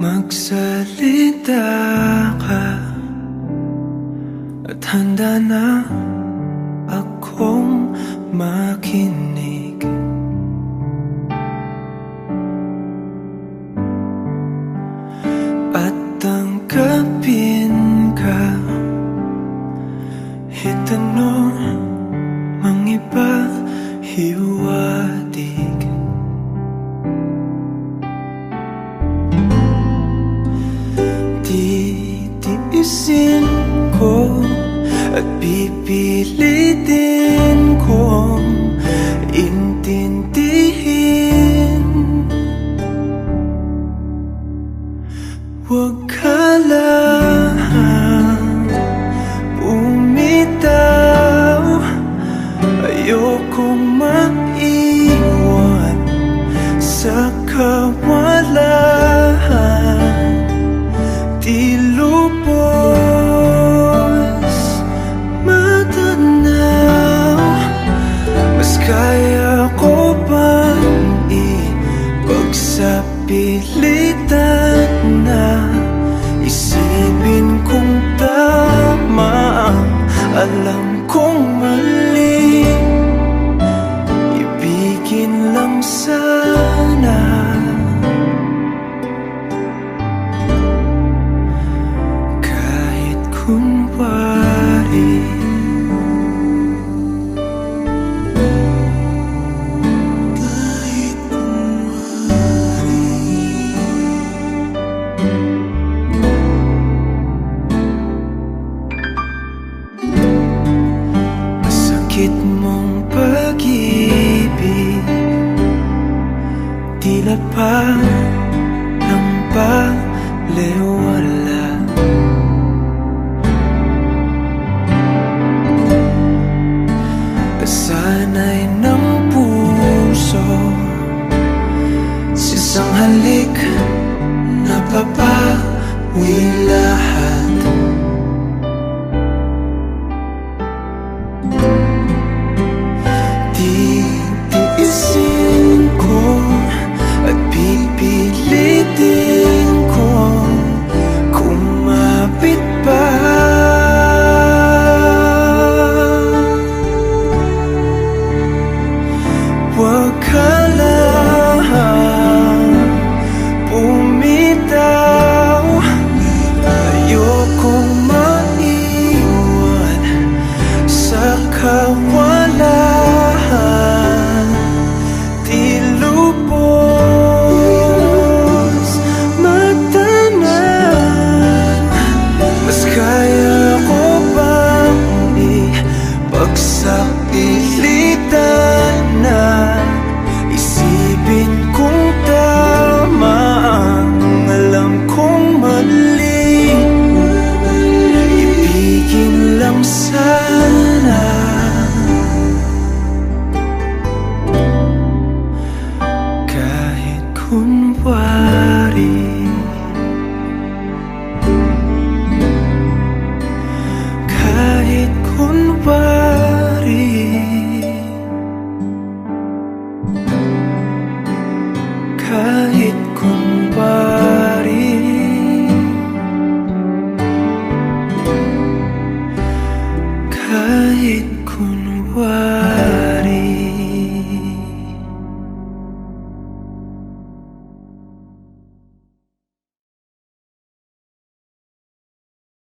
Magsalita ka At handa na akong makinig. At tanggapin ka Hitanong mga iba hiwa би билэдэг napilitan na. Bakit mong pag-ibig? Tila pa ng palewala Sana'y ng puso Sisang halik na papawi lahat